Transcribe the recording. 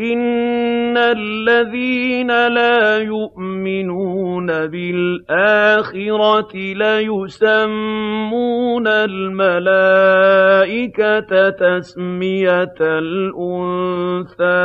إِنَّ الَّذِينَ لَا يُؤْمِنُونَ بِالْآخِرَةِ لَيُسَمُّونَ الْمَلَائِكَةَ تَسْمِيَةَ الْأُنثَىٰ